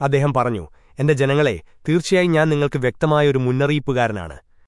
അദ്ദേഹം പറഞ്ഞു എന്റെ ജനങ്ങളെ തീർച്ചയായും ഞാൻ നിങ്ങൾക്ക് വ്യക്തമായ ഒരു മുന്നറിയിപ്പുകാരനാണ്.